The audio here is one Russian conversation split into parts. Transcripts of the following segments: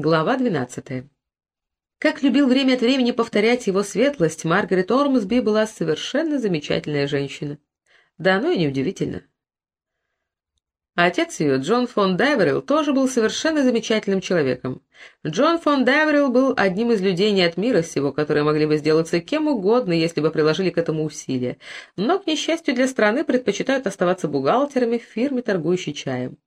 Глава двенадцатая. Как любил время от времени повторять его светлость, Маргарет Ормсби была совершенно замечательная женщина. Да оно и неудивительно. Отец ее, Джон фон Деверилл, тоже был совершенно замечательным человеком. Джон фон Деверилл был одним из людей не от мира сего, которые могли бы сделаться кем угодно, если бы приложили к этому усилия, но, к несчастью для страны, предпочитают оставаться бухгалтерами в фирме, торгующей чаем.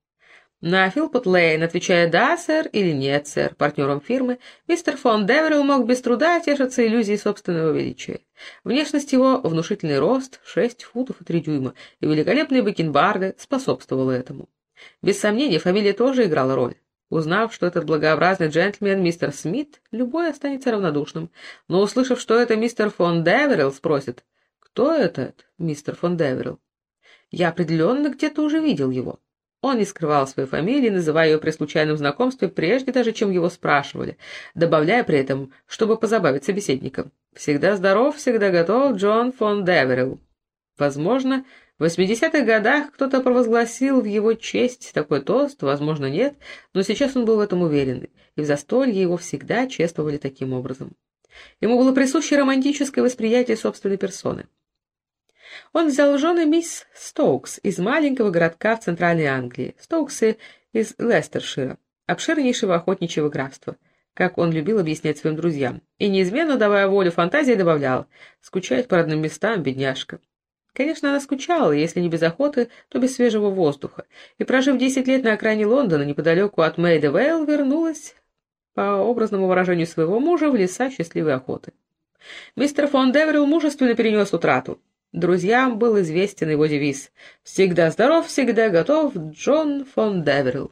На Филпот Лейн, отвечая «да, сэр» или «нет, сэр» партнером фирмы, мистер фон Деверилл мог без труда тешиться иллюзией собственного величия. Внешность его, внушительный рост, 6 футов и 3 дюйма, и великолепные бакенбарды способствовала этому. Без сомнения, фамилия тоже играла роль. Узнав, что этот благообразный джентльмен мистер Смит, любой останется равнодушным. Но услышав, что это мистер фон Деверилл, спросит, кто этот мистер фон Деверилл? Я определенно где-то уже видел его. Он не скрывал своей фамилии, называя ее при случайном знакомстве прежде даже, чем его спрашивали, добавляя при этом, чтобы позабавить собеседника. «Всегда здоров, всегда готов, Джон фон Деверилл». Возможно, в 80-х годах кто-то провозгласил в его честь такой тост, возможно, нет, но сейчас он был в этом уверен, и в застолье его всегда чествовали таким образом. Ему было присуще романтическое восприятие собственной персоны. Он взял в жены мисс Стоукс из маленького городка в Центральной Англии, Стоуксы из Лестершира, обширнейшего охотничьего графства, как он любил объяснять своим друзьям, и неизменно давая волю фантазии добавлял «скучает по родным местам, бедняжка». Конечно, она скучала, если не без охоты, то без свежего воздуха, и, прожив десять лет на окраине Лондона, неподалеку от Мейда Вейл, вернулась, по образному выражению своего мужа, в леса счастливой охоты. Мистер фон Деверилл мужественно перенес утрату. Друзьям был известен его девиз «Всегда здоров, всегда готов, Джон фон Деверилл».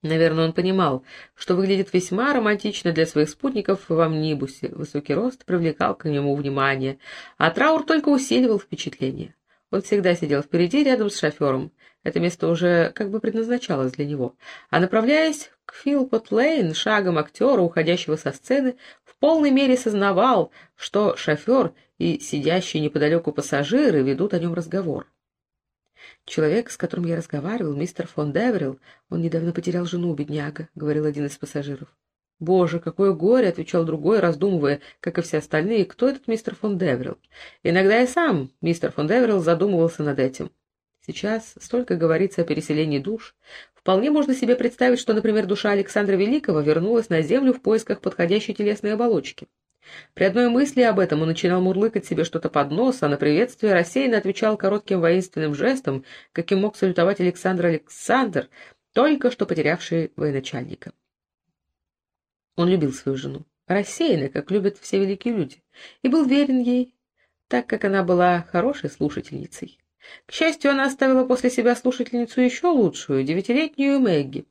Наверное, он понимал, что выглядит весьма романтично для своих спутников в амнибусе. Высокий рост привлекал к нему внимание, а траур только усиливал впечатление. Он всегда сидел впереди, рядом с шофером. Это место уже как бы предназначалось для него. А направляясь к Филпот-Лейн, шагом актера, уходящего со сцены, в полной мере сознавал, что шофер и сидящие неподалеку пассажиры ведут о нем разговор. «Человек, с которым я разговаривал, мистер фон Деверилл, он недавно потерял жену, бедняга», — говорил один из пассажиров. «Боже, какое горе!» — отвечал другой, раздумывая, как и все остальные, кто этот мистер фон Деверилл. Иногда и сам мистер фон Деверилл задумывался над этим. Сейчас столько говорится о переселении душ. Вполне можно себе представить, что, например, душа Александра Великого вернулась на землю в поисках подходящей телесной оболочки. При одной мысли об этом он начинал мурлыкать себе что-то под нос, а на приветствие рассеянно отвечал коротким воинственным жестом, каким мог салютовать Александр Александр, только что потерявший военачальника. Он любил свою жену, рассеянно, как любят все великие люди, и был верен ей, так как она была хорошей слушательницей. К счастью, она оставила после себя слушательницу еще лучшую, девятилетнюю Мэгги.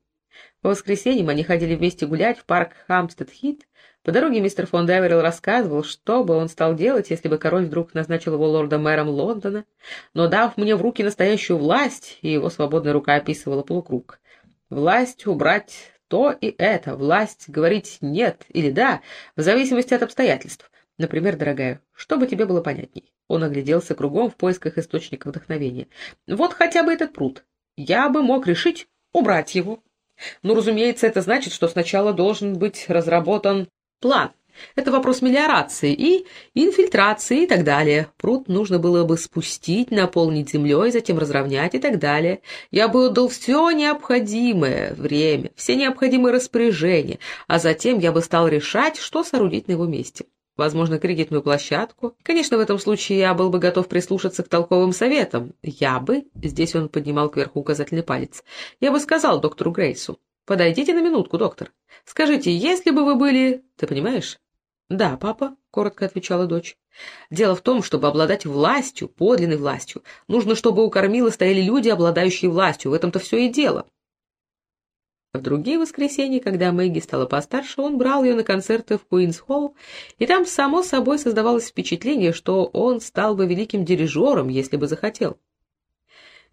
По воскресеньям они ходили вместе гулять в парк Хамстед-Хит, по дороге мистер фон Деверилл рассказывал, что бы он стал делать, если бы король вдруг назначил его лорда-мэром Лондона, но, дав мне в руки настоящую власть, и его свободная рука описывала полукруг. Власть убрать то и это, власть говорить «нет» или «да», в зависимости от обстоятельств. Например, дорогая, что бы тебе было понятней? Он огляделся кругом в поисках источника вдохновения. Вот хотя бы этот пруд. Я бы мог решить убрать его. Ну, разумеется, это значит, что сначала должен быть разработан План. Это вопрос мелиорации и инфильтрации и так далее. Пруд нужно было бы спустить, наполнить землей, затем разровнять и так далее. Я бы отдал все необходимое время, все необходимые распоряжения, а затем я бы стал решать, что соорудить на его месте. Возможно, кредитную площадку. Конечно, в этом случае я был бы готов прислушаться к толковым советам. Я бы, здесь он поднимал кверху указательный палец, я бы сказал доктору Грейсу, «Подойдите на минутку, доктор. Скажите, если бы вы были... Ты понимаешь?» «Да, папа», — коротко отвечала дочь. «Дело в том, чтобы обладать властью, подлинной властью, нужно, чтобы у кормила стояли люди, обладающие властью. В этом-то все и дело». В другие воскресенья, когда Мэгги стала постарше, он брал ее на концерты в Куинс-Холл, и там, само собой, создавалось впечатление, что он стал бы великим дирижером, если бы захотел.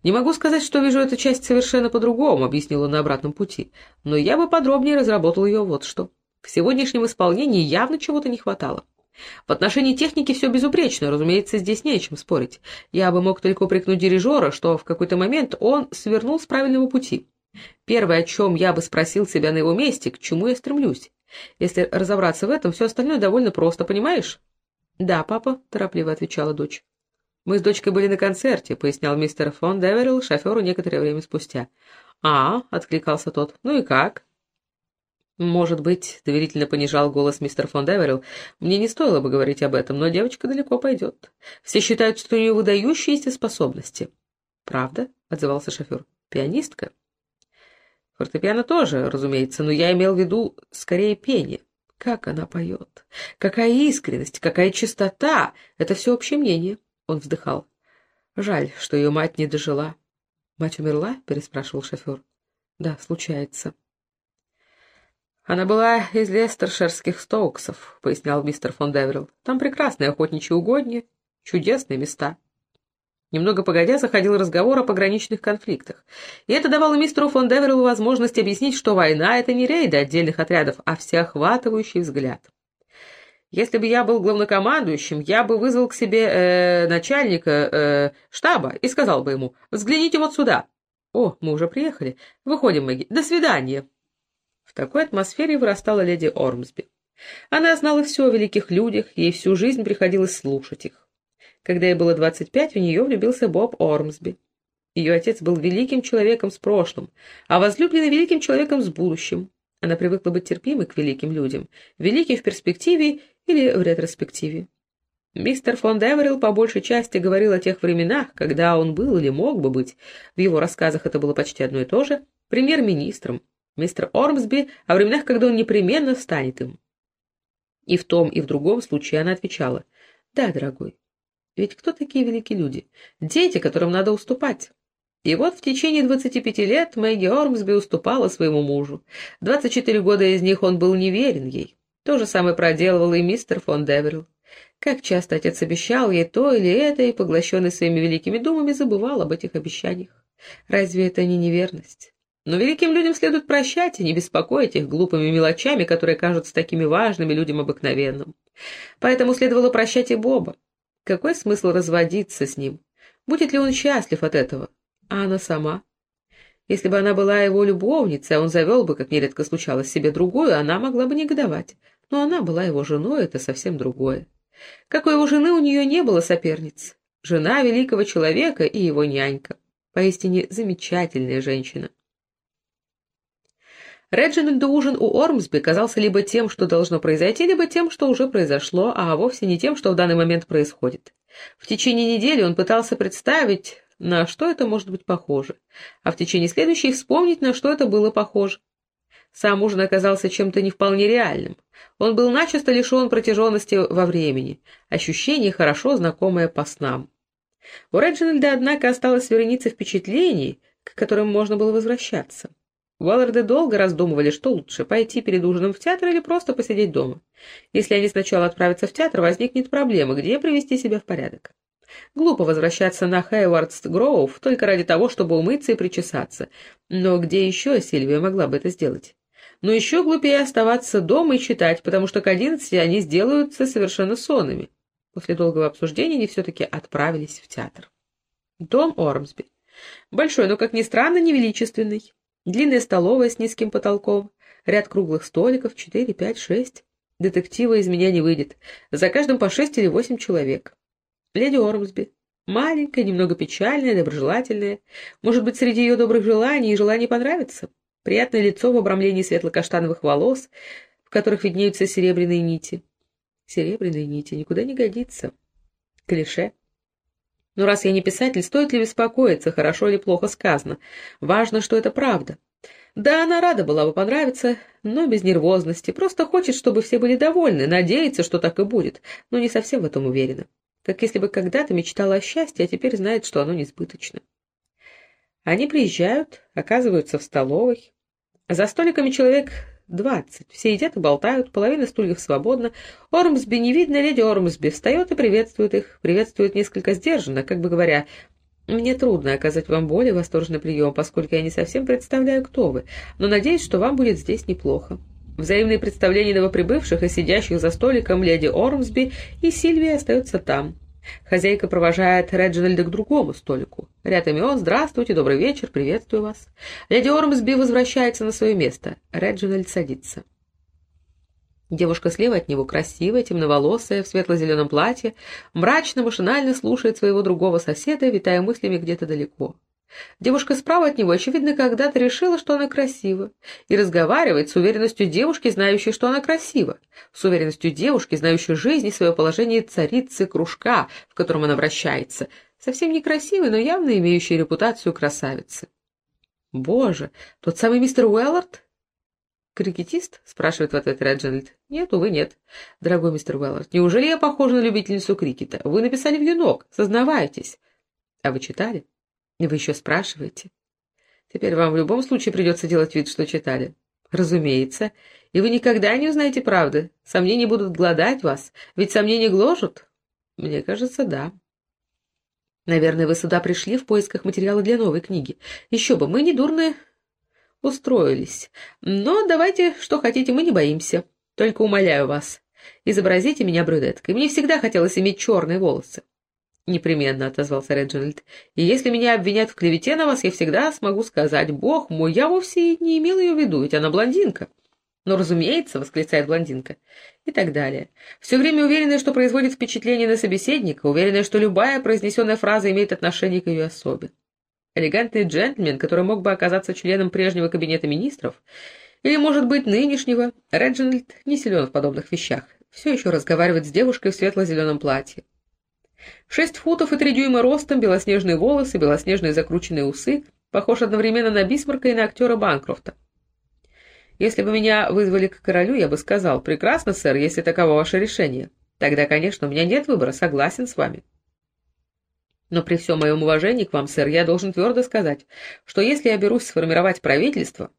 «Не могу сказать, что вижу эту часть совершенно по-другому», — объяснил он на обратном пути, «но я бы подробнее разработал ее вот что. В сегодняшнем исполнении явно чего-то не хватало. В отношении техники все безупречно, разумеется, здесь не о чем спорить. Я бы мог только упрекнуть дирижера, что в какой-то момент он свернул с правильного пути. Первое, о чем я бы спросил себя на его месте, к чему я стремлюсь. Если разобраться в этом, все остальное довольно просто, понимаешь? — Да, папа, — торопливо отвечала дочь. — Мы с дочкой были на концерте, — пояснял мистер фон Деверилл шоферу некоторое время спустя. — А, — откликался тот, — ну и как? — Может быть, — доверительно понижал голос мистер фон Деверилл, — мне не стоило бы говорить об этом, но девочка далеко пойдет. Все считают, что у нее выдающиеся способности. — Правда? — отзывался шофер. — Пианистка? — Фортепиано тоже, разумеется, но я имел в виду скорее пение. Как она поет! Какая искренность, какая чистота! Это все общее мнение. Он вздыхал. Жаль, что ее мать не дожила. Мать умерла? переспрашивал шофер. Да, случается. Она была из лестерширских стоуксов, пояснял мистер фон Деверилл. Там прекрасные охотничьи угодья, чудесные места. Немного погодя, заходил разговор о пограничных конфликтах. И это давало мистеру фон Деверелу возможность объяснить, что война — это не рейды отдельных отрядов, а всеохватывающий взгляд. Если бы я был главнокомандующим, я бы вызвал к себе э, начальника э, штаба и сказал бы ему «Взгляните вот сюда». «О, мы уже приехали. Выходим, Мэгги. До свидания». В такой атмосфере вырастала леди Ормсби. Она знала все о великих людях, ей всю жизнь приходилось слушать их. Когда ей было 25, в нее влюбился Боб Ормсби. Ее отец был великим человеком с прошлым, а возлюбленный великим человеком с будущим. Она привыкла быть терпимой к великим людям, великим в перспективе или в ретроспективе. Мистер фон Деверилл по большей части говорил о тех временах, когда он был или мог бы быть, в его рассказах это было почти одно и то же, премьер-министром. Мистер Ормсби о временах, когда он непременно станет им. И в том, и в другом случае она отвечала, «Да, дорогой, ведь кто такие великие люди? Дети, которым надо уступать. И вот в течение 25 лет Мэгги Ормсби уступала своему мужу. 24 года из них он был неверен ей. То же самое проделывал и мистер фон Деверилл. Как часто отец обещал ей то или это, и, поглощенный своими великими думами, забывал об этих обещаниях. Разве это не неверность? Но великим людям следует прощать и не беспокоить их глупыми мелочами, которые кажутся такими важными людям обыкновенным. Поэтому следовало прощать и Боба. Какой смысл разводиться с ним? Будет ли он счастлив от этого? А она сама? Если бы она была его любовницей, а он завел бы, как нередко случалось, себе другую, она могла бы негодовать. Но она была его женой, это совсем другое. Как у его жены у нее не было соперниц. Жена великого человека и его нянька. Поистине замечательная женщина. Реджинальду ужин у Ормсби казался либо тем, что должно произойти, либо тем, что уже произошло, а вовсе не тем, что в данный момент происходит. В течение недели он пытался представить, на что это может быть похоже, а в течение следующей вспомнить, на что это было похоже. Сам ужин оказался чем-то не вполне реальным. Он был начисто лишен протяженности во времени, ощущение, хорошо знакомое по снам. У Реджинальда, однако, осталась вереница впечатлений, к которым можно было возвращаться. Уолларды долго раздумывали, что лучше, пойти перед ужином в театр или просто посидеть дома. Если они сначала отправятся в театр, возникнет проблема, где привести себя в порядок. Глупо возвращаться на Хейвардс Гроув только ради того, чтобы умыться и причесаться. Но где еще Сильвия могла бы это сделать? Но еще глупее оставаться дома и читать, потому что к одиннадцати они сделаются совершенно сонными. После долгого обсуждения они все-таки отправились в театр. Дом Ормсби. Большой, но, как ни странно, невеличественный. Длинная столовая с низким потолком, ряд круглых столиков, четыре, пять, шесть. Детектива из меня не выйдет. За каждым по шесть или восемь человек. Леди Ормсби. Маленькая, немного печальная, доброжелательная. Может быть, среди ее добрых желаний и желаний понравится. Приятное лицо в обрамлении светло-каштановых волос, в которых виднеются серебряные нити. Серебряные нити никуда не годится. Клише. Но раз я не писатель, стоит ли беспокоиться, хорошо или плохо сказано? Важно, что это правда. Да, она рада была бы понравиться, но без нервозности, просто хочет, чтобы все были довольны, надеется, что так и будет, но не совсем в этом уверена. Как если бы когда-то мечтала о счастье, а теперь знает, что оно несбыточно. Они приезжают, оказываются в столовой. За столиками человек двадцать. Все едят и болтают, половина стульев свободна. Ормсби не видно, леди Ормсби встает и приветствует их. Приветствует несколько сдержанно, как бы говоря, «Мне трудно оказать вам более восторженный прием, поскольку я не совсем представляю, кто вы, но надеюсь, что вам будет здесь неплохо». Взаимные представления новоприбывших и сидящих за столиком леди Ормсби и Сильвия остаются там. Хозяйка провожает Реджинальда к другому столику. Ряд имен «Здравствуйте, добрый вечер, приветствую вас». Леди Ормсби возвращается на свое место. Реджинальд садится. Девушка слева от него, красивая, темноволосая, в светло-зеленом платье, мрачно, машинально слушает своего другого соседа, витая мыслями где-то далеко. Девушка справа от него, очевидно, когда-то решила, что она красива, и разговаривает с уверенностью девушки, знающей, что она красива, с уверенностью девушки, знающей жизнь и свое положение царицы кружка, в котором она вращается, совсем некрасивой, но явно имеющей репутацию красавицы. «Боже, тот самый мистер Уэллард?» «Крикетист?» — спрашивает в ответ Реджинальд. «Нет, увы, нет. Дорогой мистер Уэллард, неужели я похожа на любительницу крикета? Вы написали в юнок, сознавайтесь». «А вы читали?» Вы еще спрашиваете? Теперь вам в любом случае придется делать вид, что читали. Разумеется. И вы никогда не узнаете правды. Сомнения будут гладать вас. Ведь сомнения гложут? Мне кажется, да. Наверное, вы сюда пришли в поисках материала для новой книги. Еще бы, мы не дурно устроились. Но давайте, что хотите, мы не боимся. Только умоляю вас, изобразите меня брюнеткой. Мне всегда хотелось иметь черные волосы. «Непременно», — отозвался Реджинальд. «И если меня обвинят в клевете на вас, я всегда смогу сказать, бог мой, я вовсе не имел ее в виду, ведь она блондинка». «Ну, разумеется», — восклицает блондинка. И так далее. Все время уверенная, что производит впечатление на собеседника, уверенная, что любая произнесенная фраза имеет отношение к ее особе. Элегантный джентльмен, который мог бы оказаться членом прежнего кабинета министров, или, может быть, нынешнего, Реджинальд не силен в подобных вещах, все еще разговаривает с девушкой в светло-зеленом платье. Шесть футов и три дюйма ростом, белоснежные волосы, белоснежные закрученные усы, похож одновременно на Бисмарка и на актера Банкрофта. Если бы меня вызвали к королю, я бы сказал, прекрасно, сэр, если таково ваше решение. Тогда, конечно, у меня нет выбора, согласен с вами. Но при всем моем уважении к вам, сэр, я должен твердо сказать, что если я берусь сформировать правительство...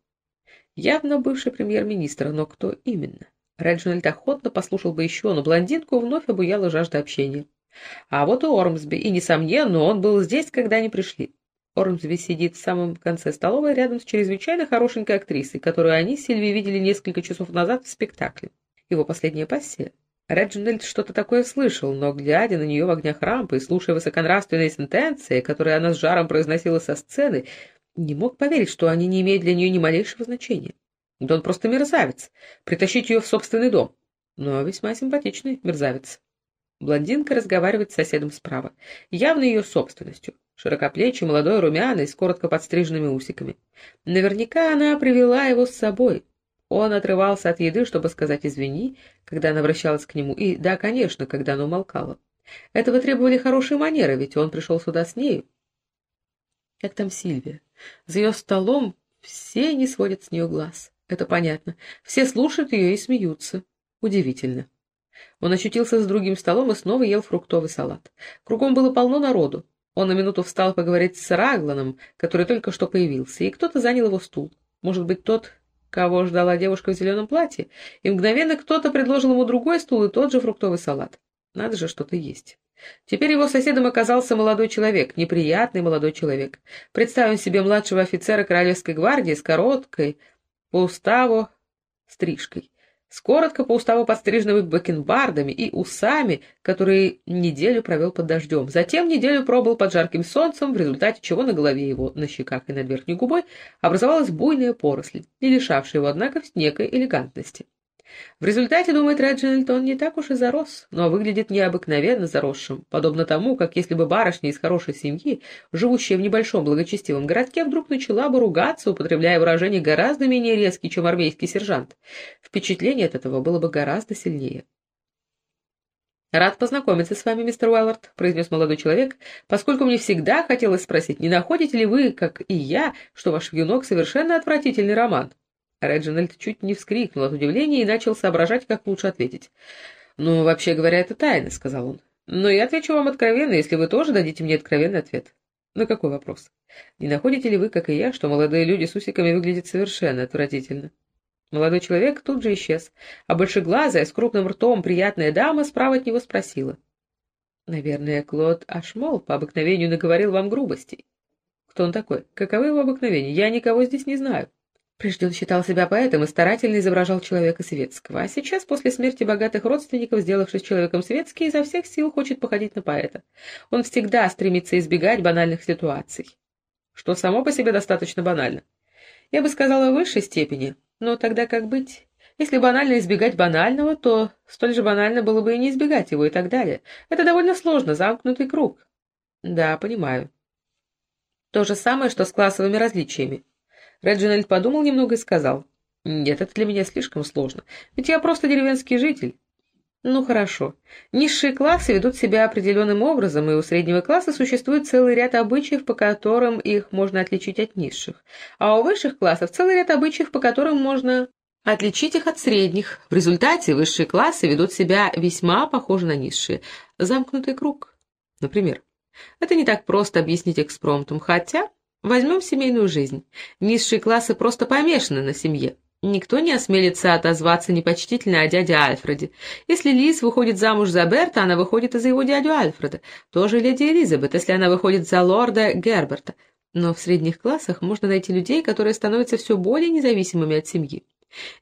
Явно бывший премьер-министр, но кто именно? Реджинальд охотно послушал бы еще, но блондинку вновь обуяла жажда общения. А вот и Ормсби, и, несомненно, он был здесь, когда они пришли. Ормсби сидит в самом конце столовой рядом с чрезвычайно хорошенькой актрисой, которую они с Сильвией видели несколько часов назад в спектакле. Его последняя пассия. Реджинальд что-то такое слышал, но, глядя на нее в огнях рампы и слушая высоконравственные сентенции, которые она с жаром произносила со сцены, не мог поверить, что они не имеют для нее ни малейшего значения. Да он просто мерзавец. Притащить ее в собственный дом. Но весьма симпатичный мерзавец. Блондинка разговаривает с соседом справа, явно ее собственностью. Широкоплечий, молодой, румяный, с коротко подстриженными усиками. Наверняка она привела его с собой. Он отрывался от еды, чтобы сказать «извини», когда она обращалась к нему, и «да, конечно», когда она умолкала. Этого требовали хорошие манеры, ведь он пришел сюда с нею. Как там Сильвия? За ее столом все не сводят с нее глаз. Это понятно. Все слушают ее и смеются. Удивительно. Он очутился за другим столом и снова ел фруктовый салат. Кругом было полно народу. Он на минуту встал поговорить с Рагланом, который только что появился, и кто-то занял его стул. Может быть, тот, кого ждала девушка в зеленом платье, и мгновенно кто-то предложил ему другой стул и тот же фруктовый салат. Надо же что-то есть. Теперь его соседом оказался молодой человек, неприятный молодой человек. Представим себе младшего офицера Королевской гвардии с короткой, по уставу, стрижкой с коротко по уставу подстриженными бакенбардами и усами, которые неделю провел под дождем. Затем неделю пробыл под жарким солнцем, в результате чего на голове его, на щеках и над верхней губой образовалась буйная поросль, не лишавшая его, однако, некой элегантности. В результате, думает Реджинальд, он не так уж и зарос, но выглядит необыкновенно заросшим, подобно тому, как если бы барышня из хорошей семьи, живущая в небольшом благочестивом городке, вдруг начала бы ругаться, употребляя выражения гораздо менее резкие, чем армейский сержант. Впечатление от этого было бы гораздо сильнее. «Рад познакомиться с вами, мистер Уэллард», — произнес молодой человек, «поскольку мне всегда хотелось спросить, не находите ли вы, как и я, что ваш юнок совершенно отвратительный роман?» Реджинальд чуть не вскрикнул от удивления и начал соображать, как лучше ответить. «Ну, вообще говоря, это тайна», — сказал он. «Но я отвечу вам откровенно, если вы тоже дадите мне откровенный ответ». «На какой вопрос? Не находите ли вы, как и я, что молодые люди с усиками выглядят совершенно отвратительно?» Молодой человек тут же исчез, а большеглазая, с крупным ртом приятная дама справа от него спросила. «Наверное, Клод Ашмол по обыкновению наговорил вам грубостей. Кто он такой? Каковы его обыкновения? Я никого здесь не знаю». Прежде он считал себя поэтом и старательно изображал человека светского, а сейчас, после смерти богатых родственников, сделавшись человеком светским, изо всех сил хочет походить на поэта. Он всегда стремится избегать банальных ситуаций, что само по себе достаточно банально. Я бы сказала, в высшей степени, но тогда как быть? Если банально избегать банального, то столь же банально было бы и не избегать его и так далее. Это довольно сложно, замкнутый круг. Да, понимаю. То же самое, что с классовыми различиями. Реджинальд подумал немного и сказал. «Нет, это для меня слишком сложно, ведь я просто деревенский житель». «Ну хорошо. Низшие классы ведут себя определенным образом, и у среднего класса существует целый ряд обычаев, по которым их можно отличить от низших. А у высших классов целый ряд обычаев, по которым можно отличить их от средних. В результате высшие классы ведут себя весьма похоже на низшие. Замкнутый круг, например. Это не так просто объяснить экспромтом, хотя Возьмем семейную жизнь. Низшие классы просто помешаны на семье. Никто не осмелится отозваться непочтительно о дяде Альфреде. Если Лиз выходит замуж за Берта, она выходит и за его дядю Альфреда. Тоже леди Элизабет, если она выходит за лорда Герберта. Но в средних классах можно найти людей, которые становятся все более независимыми от семьи.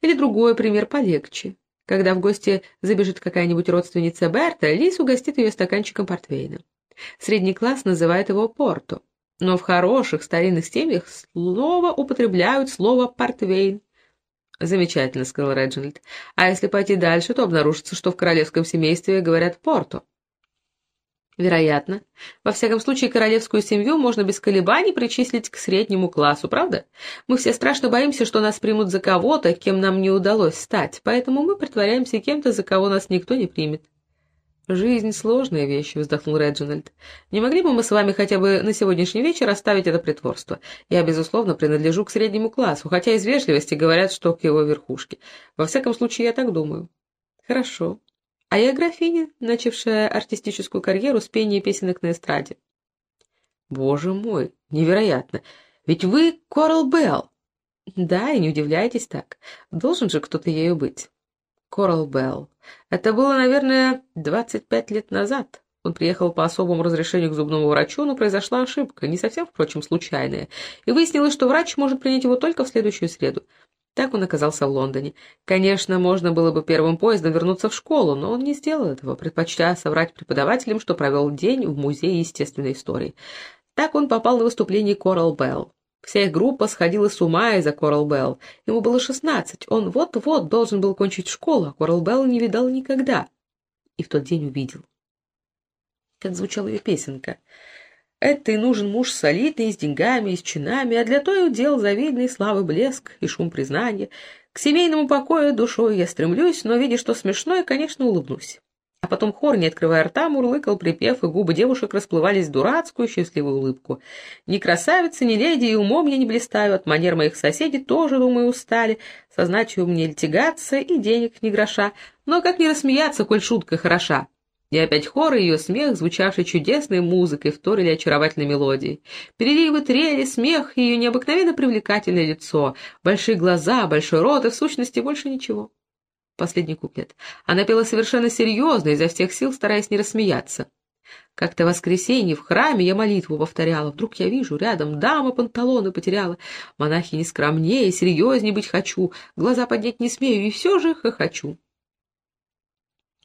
Или другой пример полегче. Когда в гости забежит какая-нибудь родственница Берта, Лиз угостит ее стаканчиком портвейна. Средний класс называет его Порто. Но в хороших старинных семьях слово употребляют слово «портвейн». «Замечательно», — сказал Реджинальд. «А если пойти дальше, то обнаружится, что в королевском семействе говорят «порто». Вероятно. Во всяком случае, королевскую семью можно без колебаний причислить к среднему классу, правда? Мы все страшно боимся, что нас примут за кого-то, кем нам не удалось стать, поэтому мы притворяемся кем-то, за кого нас никто не примет. «Жизнь — сложная вещь», — вздохнул Реджинальд. «Не могли бы мы с вами хотя бы на сегодняшний вечер оставить это притворство? Я, безусловно, принадлежу к среднему классу, хотя из вежливости говорят, что к его верхушке. Во всяком случае, я так думаю». «Хорошо. А я графиня, начавшая артистическую карьеру с пения песенок на эстраде». «Боже мой, невероятно! Ведь вы Корал Белл!» «Да, и не удивляйтесь так. Должен же кто-то ею быть». Корал Белл. Это было, наверное, 25 лет назад. Он приехал по особому разрешению к зубному врачу, но произошла ошибка, не совсем, впрочем, случайная, и выяснилось, что врач может принять его только в следующую среду. Так он оказался в Лондоне. Конечно, можно было бы первым поездом вернуться в школу, но он не сделал этого, предпочтя соврать преподавателям, что провел день в Музее естественной истории. Так он попал на выступление Корал Белл. Вся их группа сходила с ума из-за Корал Белл. Ему было шестнадцать, он вот-вот должен был кончить школу, а Корал Белл не видал никогда. И в тот день увидел. Как звучала ее песенка. «Это и нужен муж солидный, с деньгами и с чинами, а для той удел завидный славы блеск и шум признания. К семейному покою душой я стремлюсь, но, видя, что смешное, конечно, улыбнусь». А потом хор, не открывая рта, мурлыкал припев, и губы девушек расплывались в дурацкую счастливую улыбку. Ни красавицы, ни леди, и умом я не блистаю, от манер моих соседей тоже, думаю, устали. Созначью мне льтигаться, и денег ни гроша. Но как не рассмеяться, коль шутка хороша? И опять хор и ее смех, звучавший чудесной музыкой, вторили очаровательной мелодией. Переливы трели, смех и ее необыкновенно привлекательное лицо, большие глаза, большой рот и, в сущности, больше ничего. Последний куплет. Она пела совершенно серьезно, изо всех сил стараясь не рассмеяться. Как-то в воскресенье в храме я молитву повторяла. Вдруг я вижу, рядом дама панталоны потеряла. Монахи не скромнее, серьезнее быть хочу. Глаза поднять не смею, и все же хохочу.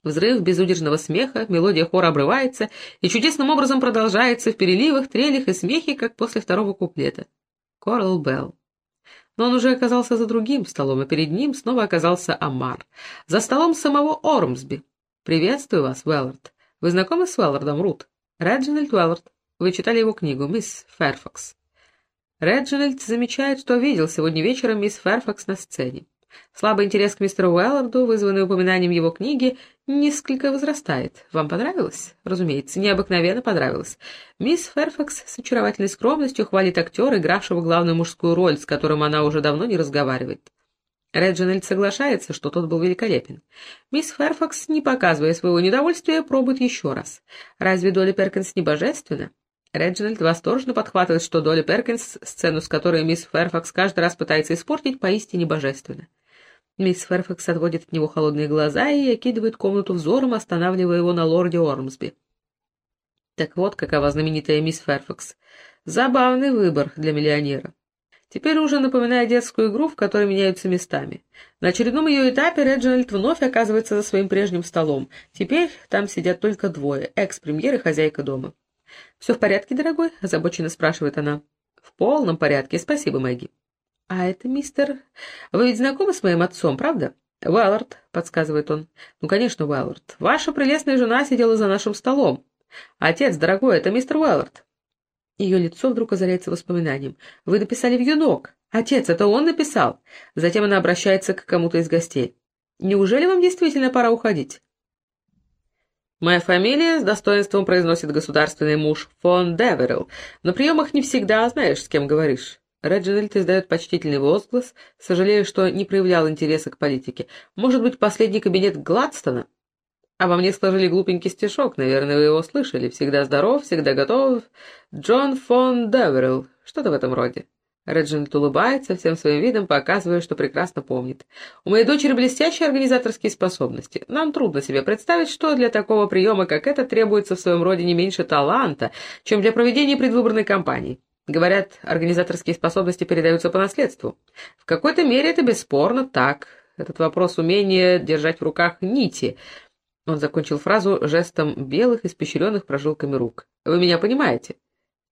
Взрыв безудержного смеха, мелодия хора обрывается и чудесным образом продолжается в переливах, трелях и смехе, как после второго куплета. Корал Белл. Но он уже оказался за другим столом, и перед ним снова оказался Амар. За столом самого Ормсби. «Приветствую вас, Уэллард. Вы знакомы с Уэллардом, Рут?» «Реджинальд Уэллард. Вы читали его книгу, мисс Ферфакс». Реджинальд замечает, что видел сегодня вечером мисс Ферфакс на сцене. Слабый интерес к мистеру Уэлларду, вызванный упоминанием его книги, несколько возрастает. Вам понравилось? Разумеется, необыкновенно понравилось. Мисс Ферфакс с очаровательной скромностью хвалит актера, игравшего главную мужскую роль, с которым она уже давно не разговаривает. Реджинальд соглашается, что тот был великолепен. Мисс Ферфакс, не показывая своего недовольствия, пробует еще раз. Разве Долли Перкинс не божественна? Реджинальд восторженно подхватывает, что Долли Перкинс, сцену с которой мисс Ферфакс каждый раз пытается испортить, поистине божественна. Мисс Ферфакс отводит от него холодные глаза и окидывает комнату взором, останавливая его на лорде Ормсби. Так вот, какова знаменитая мисс Ферфакс. Забавный выбор для миллионера. теперь уже напоминая детскую игру, в которой меняются местами. На очередном ее этапе Реджинальд вновь оказывается за своим прежним столом. Теперь там сидят только двое — экс-премьер и хозяйка дома. «Все в порядке, дорогой?» — озабоченно спрашивает она. «В полном порядке, спасибо, Мэгги». «А это мистер... Вы ведь знакомы с моим отцом, правда?» «Уэллард», — подсказывает он. «Ну, конечно, Уэллард. Ваша прелестная жена сидела за нашим столом. Отец, дорогой, это мистер Уэллард». Ее лицо вдруг озаряется воспоминанием. «Вы написали в юнок. Отец, это он написал?» Затем она обращается к кому-то из гостей. «Неужели вам действительно пора уходить?» «Моя фамилия с достоинством произносит государственный муж фон Деверилл. На приемах не всегда знаешь, с кем говоришь». Реджинальд издает почтительный возглас, сожалея, что не проявлял интереса к политике. «Может быть, последний кабинет Гладстона?» А во мне сложили глупенький стишок, наверное, вы его слышали. Всегда здоров, всегда готов. Джон фон Деверилл. Что-то в этом роде. Реджинальд улыбается, всем своим видом показывая, что прекрасно помнит. «У моей дочери блестящие организаторские способности. Нам трудно себе представить, что для такого приема, как это, требуется в своем роде не меньше таланта, чем для проведения предвыборной кампании. Говорят, организаторские способности передаются по наследству. В какой-то мере это бесспорно так. Этот вопрос умения держать в руках нити — он закончил фразу жестом белых, испещренных прожилками рук. «Вы меня понимаете?»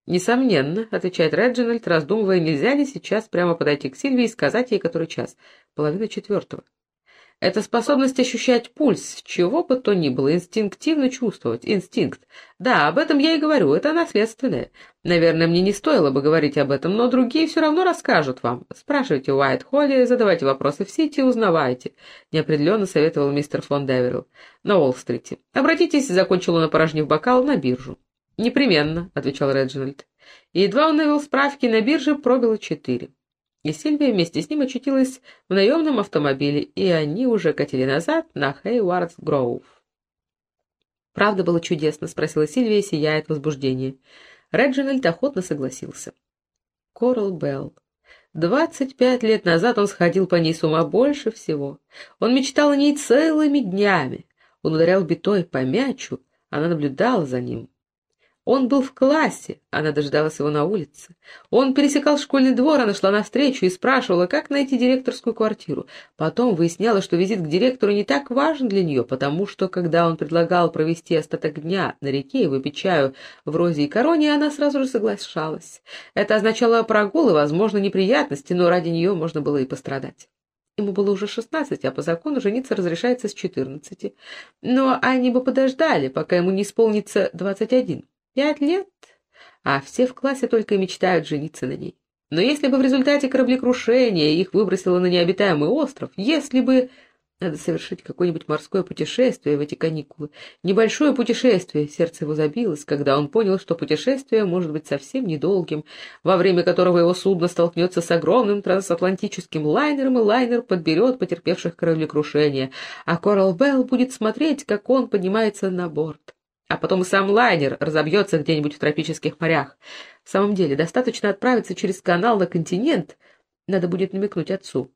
«Несомненно», — отвечает Реджинальд, раздумывая, нельзя ли сейчас прямо подойти к Сильвии и сказать ей, который час. Половина четвертого. Это способность ощущать пульс, чего бы то ни было, инстинктивно чувствовать, инстинкт. Да, об этом я и говорю, это наследственное. Наверное, мне не стоило бы говорить об этом, но другие все равно расскажут вам. Спрашивайте у Уайт-Холли, задавайте вопросы в Сити, узнавайте. Неопределенно советовал мистер фон Деверилл. На Уолл-стрите. Обратитесь, закончил он, опорожнив бокал, на биржу. «Непременно», — отвечал Реджинальд. И едва он навел справки, на бирже пробило четыре и Сильвия вместе с ним очутилась в наемном автомобиле, и они уже катили назад на Хейвардс Гроув. «Правда было чудесно?» — спросила Сильвия, сияя от возбуждения. Реджинальд охотно согласился. Корал Белл. Двадцать пять лет назад он сходил по ней с ума больше всего. Он мечтал о ней целыми днями. Он ударял битой по мячу, она наблюдала за ним. Он был в классе, она дождалась его на улице. Он пересекал школьный двор, она шла навстречу и спрашивала, как найти директорскую квартиру. Потом выясняла, что визит к директору не так важен для нее, потому что, когда он предлагал провести остаток дня на реке и выпить чаю в розе и короне, она сразу же соглашалась. Это означало прогул и, возможно, неприятности, но ради нее можно было и пострадать. Ему было уже шестнадцать, а по закону жениться разрешается с четырнадцати. Но они бы подождали, пока ему не исполнится двадцать один. Пять лет, а все в классе только и мечтают жениться на ней. Но если бы в результате кораблекрушения их выбросило на необитаемый остров, если бы... Надо совершить какое-нибудь морское путешествие в эти каникулы. Небольшое путешествие. Сердце его забилось, когда он понял, что путешествие может быть совсем недолгим, во время которого его судно столкнется с огромным трансатлантическим лайнером, и лайнер подберет потерпевших кораблекрушение, а Коралл Белл будет смотреть, как он поднимается на борт. А потом и сам лайнер разобьется где-нибудь в тропических морях. В самом деле, достаточно отправиться через канал на континент, надо будет намекнуть отцу.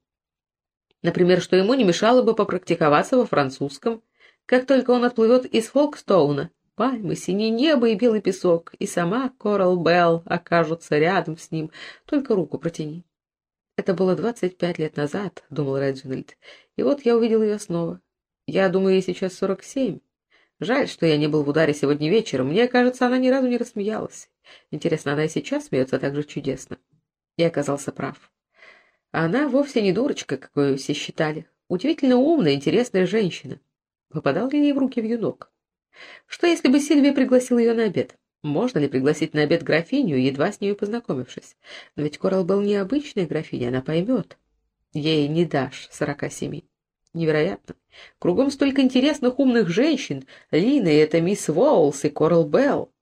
Например, что ему не мешало бы попрактиковаться во французском. Как только он отплывет из Фолкстоуна, пальмы, синее небо и белый песок, и сама Коралл Белл окажутся рядом с ним, только руку протяни. Это было двадцать пять лет назад, — думал Реджинальд, — и вот я увидел ее снова. Я думаю, ей сейчас сорок семь. Жаль, что я не был в ударе сегодня вечером. Мне кажется, она ни разу не рассмеялась. Интересно, она и сейчас смеется так же чудесно. Я оказался прав. Она вовсе не дурочка, какой все считали. Удивительно умная, интересная женщина. Попадал ли ей в руки вьюнок? Что, если бы Сильвия пригласила ее на обед? Можно ли пригласить на обед графиню, едва с нею познакомившись? Но ведь Коралл был необычная графиня, она поймет. Ей не дашь сорока семи. Невероятно. Кругом столько интересных умных женщин. Лина, и это мисс Уоллс и Корал Белл.